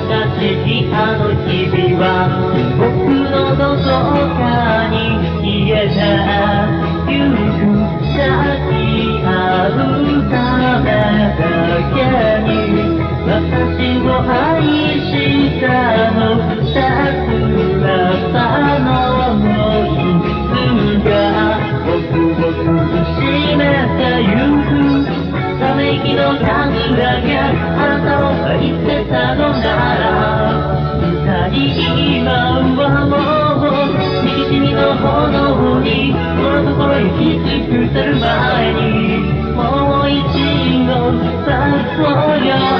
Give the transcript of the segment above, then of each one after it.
った月あの日々は僕のどこかに消えたゆく先あうためだけに私を愛したの桜様の傷が僕を苦しめてゆくため息の数があなたをたのなら。二人今はもう憎しみの炎にこの心にき尽くする前にもう一度誘おうよ。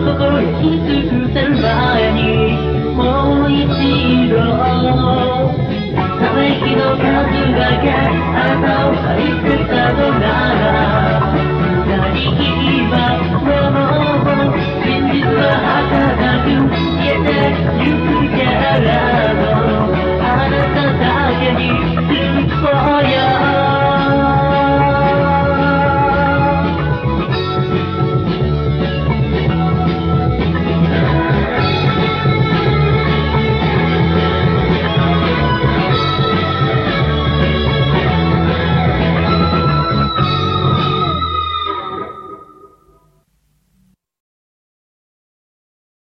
心に響くセルバーへ